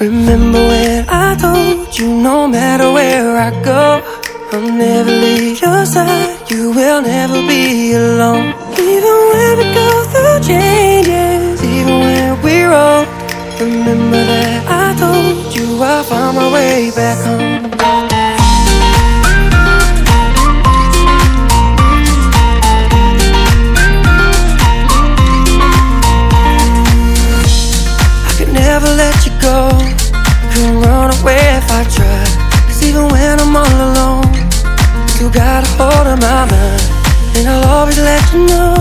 Remember when I told you no matter where I go, I'll never leave your side. You will never be alone. Even when we go through changes, even when we're old. Remember that I told you I found my way back home. You got a hold of my mind. And I'll always let you know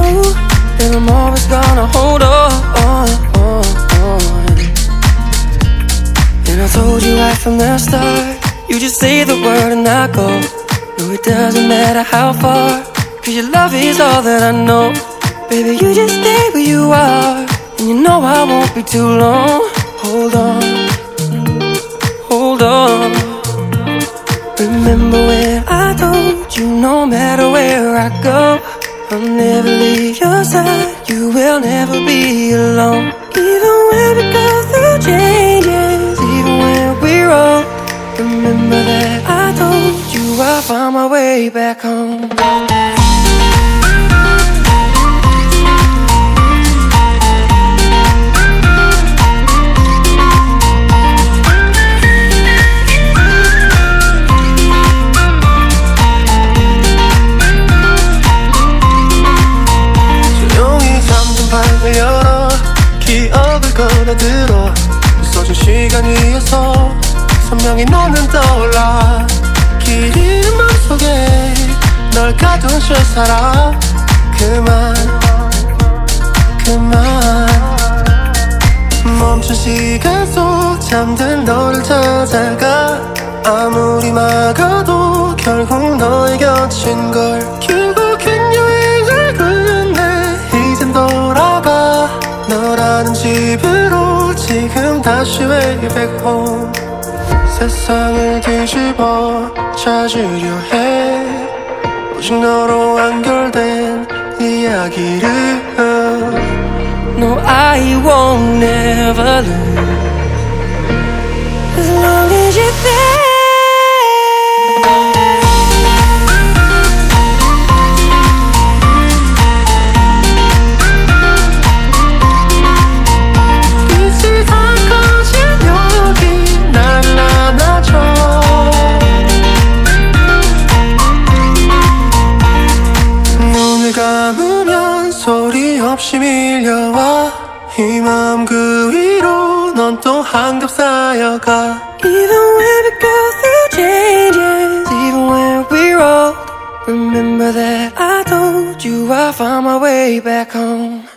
that I'm always gonna hold on. on, on. And I told you right from the start. You just say the word and I go. No, it doesn't matter how far. Cause your love is all that I know. Baby, you just stay where you are. And you know I won't be too long. Hold on, matter where I go, I'll never leave your side. You will never be alone. Even when we go through changes, even when we're old. Remember that I told you I'll find my way back home. 끌어들어. 부서진 시간 위에서 선명히 너는 떠올라. 길 잃은 맘속에 널 가둔 실사람. 그만 그만. 멈춘 시간 속 잠든 너를 찾아가. 아무리 막아도 결국 너의 곁인 걸 너라는 집으로 지금 다시 way back home 세상을 뒤집어 찾으려 해 오직 너로 완결된 이야기를 No, I won't never lose. 소리 없이 밀려와 이 마음 그 위로 넌 또 한겹 쌓여가 Even when we go through changes, even when we're old. Remember that I told you I found my way back home.